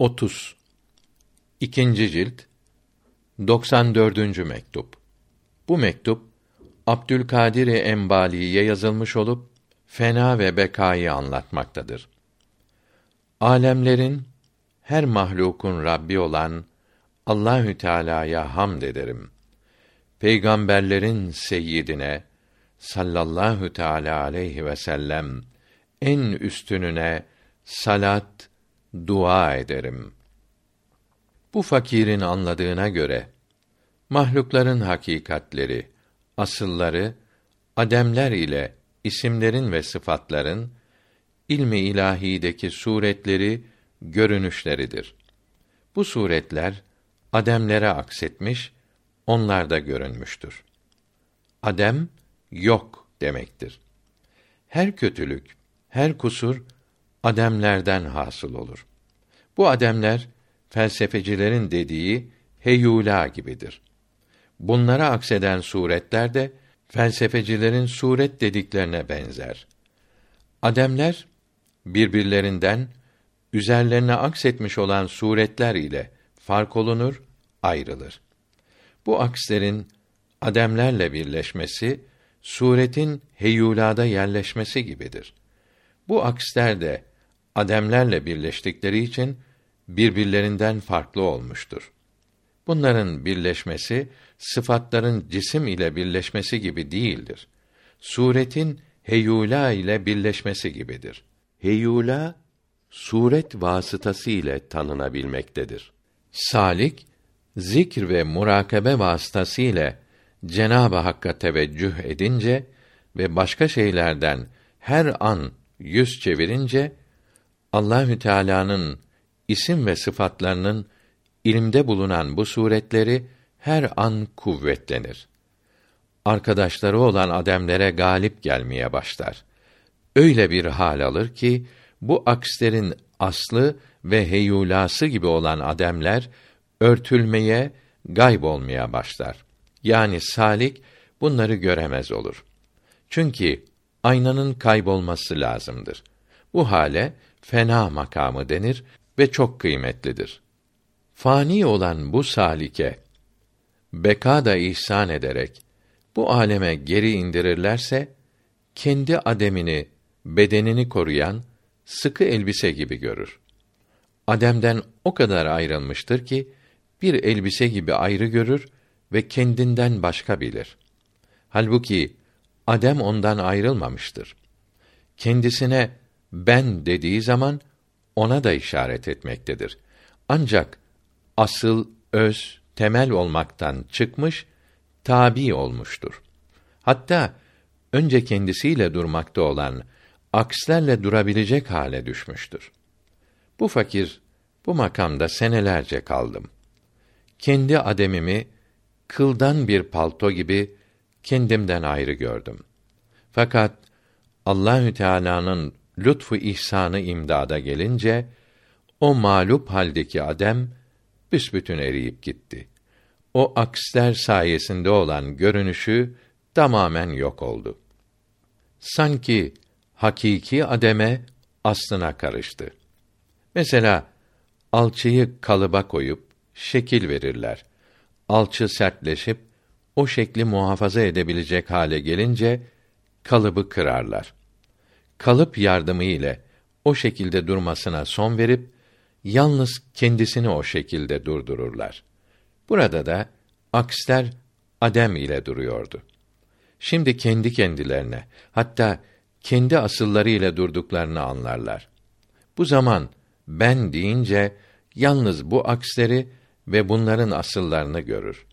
30 İkinci cilt 94. mektup. Bu mektup Abdülkadir Embali'ye yazılmış olup fena ve bekayı anlatmaktadır. Alemlerin her mahlukun Rabbi olan Allahü Teala'ya hamd ederim. Peygamberlerin seyyidine sallallahu teala aleyhi ve sellem en üstününe salat dua ederim. Bu fakirin anladığına göre mahlukların hakikatleri, asılları ademler ile isimlerin ve sıfatların ilmi ilahideki suretleri, görünüşleridir. Bu suretler ademlere aksetmiş, onlarda görünmüştür. Adem yok demektir. Her kötülük, her kusur ademlerden hasıl olur. Bu ademler felsefecilerin dediği heyula gibidir. Bunlara akseden suretler de felsefecilerin suret dediklerine benzer. Ademler birbirlerinden üzerlerine aksetmiş olan suretler ile fark olunur, ayrılır. Bu akslerin ademlerle birleşmesi suretin heyulada yerleşmesi gibidir. Bu aksler de ademlerle birleştikleri için birbirlerinden farklı olmuştur. Bunların birleşmesi sıfatların cisim ile birleşmesi gibi değildir. Suretin heyula ile birleşmesi gibidir. Heyula suret vasıtası ile tanınabilmektedir. Salik zikr ve murakabe vasıtası ile Cenab-ı Hakk'a teveccüh edince ve başka şeylerden her an yüz çevirince Allahü Teala'nın isim ve sıfatlarının ilimde bulunan bu suretleri her an kuvvetlenir. Arkadaşları olan ademlere galip gelmeye başlar. Öyle bir hal alır ki bu akslerin aslı ve heyulası gibi olan ademler örtülmeye, gayb olmaya başlar. Yani salik bunları göremez olur. Çünkü aynanın kaybolması lazımdır. Bu hale fena makamı denir ve çok kıymetlidir. Fani olan bu salike beka da ihsan ederek bu aleme geri indirirlerse kendi ademini, bedenini koruyan sıkı elbise gibi görür. Ademden o kadar ayrılmıştır ki bir elbise gibi ayrı görür ve kendinden başka bilir. Halbuki Adem ondan ayrılmamıştır. Kendisine ben dediği zaman ona da işaret etmektedir. Ancak asıl öz temel olmaktan çıkmış, tabi olmuştur. Hatta önce kendisiyle durmakta olan akslerle durabilecek hale düşmüştür. Bu fakir bu makamda senelerce kaldım. Kendi ademimi kıldan bir palto gibi kendimden ayrı gördüm. Fakat Allahü Teala'nın lütfu ihsanı imdada gelince o mağlup haldeki adem büsbütün eriyip gitti. O aksler sayesinde olan görünüşü tamamen yok oldu. Sanki hakiki ademe aslına karıştı. Mesela alçıyı kalıba koyup şekil verirler. Alçı sertleşip o şekli muhafaza edebilecek hale gelince kalıbı kırarlar. Kalıp yardımı ile o şekilde durmasına son verip yalnız kendisini o şekilde durdururlar. Burada da aksler adem ile duruyordu. Şimdi kendi kendilerine hatta kendi asılları ile durduklarını anlarlar. Bu zaman ben deyince yalnız bu aksleri ve bunların asıllarını görür.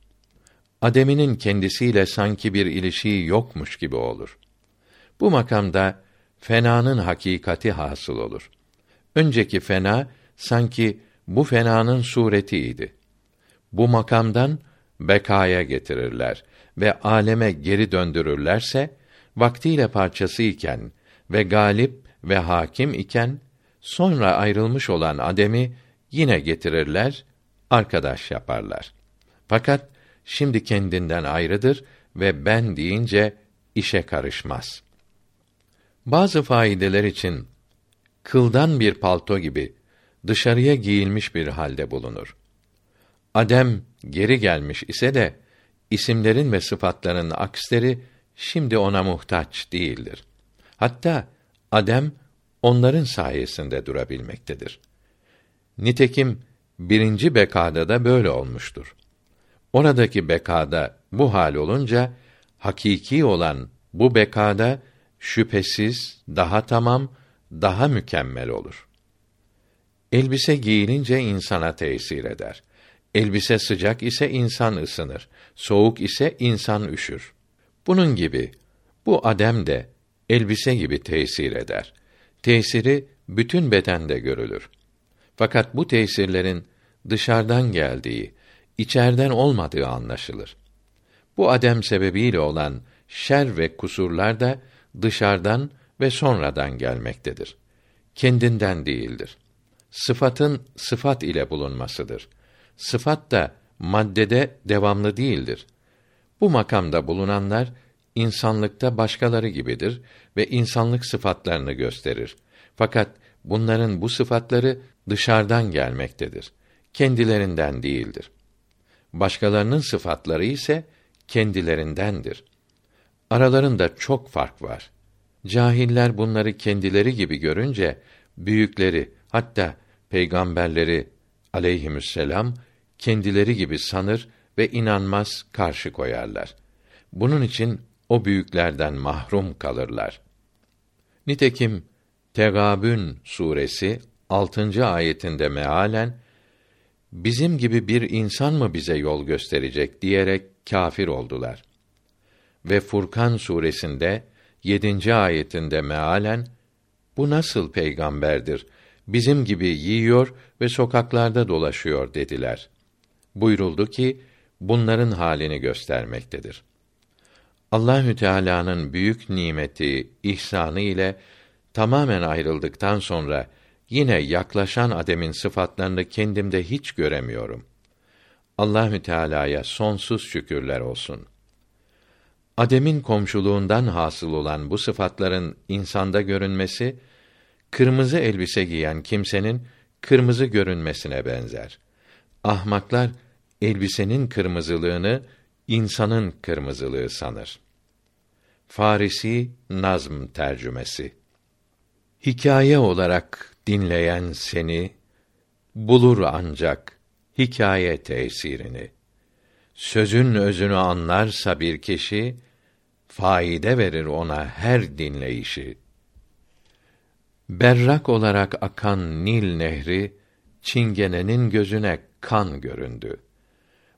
Ademinin kendisiyle sanki bir ilişiği yokmuş gibi olur. Bu makamda fenanın hakikati hasıl olur. Önceki fena sanki bu fenanın suretiydi. Bu makamdan bekaya getirirler ve aleme geri döndürürlerse vaktiyle parçası iken ve galip ve hakim iken sonra ayrılmış olan ademi yine getirirler, arkadaş yaparlar. Fakat şimdi kendinden ayrıdır ve ben deyince işe karışmaz. Bazı faydeler için kıldan bir palto gibi dışarıya giyilmiş bir halde bulunur. Adem geri gelmiş ise de isimlerin ve sıfatların aksleri şimdi ona muhtaç değildir. Hatta Adem onların sayesinde durabilmektedir. Nitekim birinci bekada da böyle olmuştur. Oradaki bekada bu hal olunca hakiki olan bu bekada şüphesiz daha tamam, daha mükemmel olur. Elbise giyilince insana tesir eder. Elbise sıcak ise insan ısınır, soğuk ise insan üşür. Bunun gibi bu adem de elbise gibi tesir eder. Tesiri bütün bedende görülür. Fakat bu tesirlerin dışarıdan geldiği, içerden olmadığı anlaşılır. Bu adem sebebiyle olan şer ve kusurlar da dışarıdan ve sonradan gelmektedir. Kendinden değildir. Sıfatın sıfat ile bulunmasıdır. Sıfat da maddede devamlı değildir. Bu makamda bulunanlar insanlıkta başkaları gibidir ve insanlık sıfatlarını gösterir. Fakat bunların bu sıfatları dışarıdan gelmektedir. Kendilerinden değildir. Başkalarının sıfatları ise kendilerindendir. Aralarında çok fark var. Cahiller bunları kendileri gibi görünce büyükleri hatta peygamberleri aleyhisselam kendileri gibi sanır ve inanmaz karşı koyarlar. Bunun için o büyüklerden mahrum kalırlar. Nitekim Tegabün suresi 6. ayetinde mealen bizim gibi bir insan mı bize yol gösterecek diyerek kâfir oldular. Ve Furkan suresinde 7. ayetinde mealen bu nasıl peygamberdir? Bizim gibi yiyor ve sokaklarda dolaşıyor dediler. Buyuruldu ki bunların halini göstermektedir. Allahü Teala'nın büyük nimeti, ihsanı ile tamamen ayrıldıktan sonra yine yaklaşan ademin sıfatlarını kendimde hiç göremiyorum. Allahü Teala'ya sonsuz şükürler olsun. Ademin komşuluğundan hasıl olan bu sıfatların insanda görünmesi kırmızı elbise giyen kimsenin kırmızı görünmesine benzer. Ahmaklar elbisenin kırmızılığını insanın kırmızılığı sanır. Farisi Nazm tercümesi Hikaye olarak dinleyen seni bulur ancak hikaye tesirini. Sözün özünü anlarsa bir kişi faide verir ona her dinleyişi. Berrak olarak akan Nil nehri çingenenin gözüne kan göründü.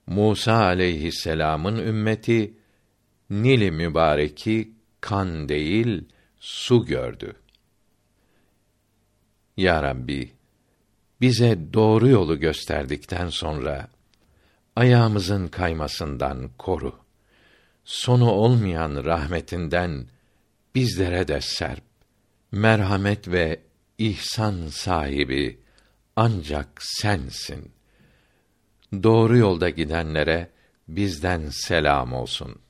Musa aleyhisselam'ın ümmeti Nil mübareki kan değil su gördü. Ya Rabbi, bize doğru yolu gösterdikten sonra ayağımızın kaymasından koru. Sonu olmayan rahmetinden bizlere de serp. Merhamet ve ihsan sahibi ancak sensin. Doğru yolda gidenlere bizden selam olsun.''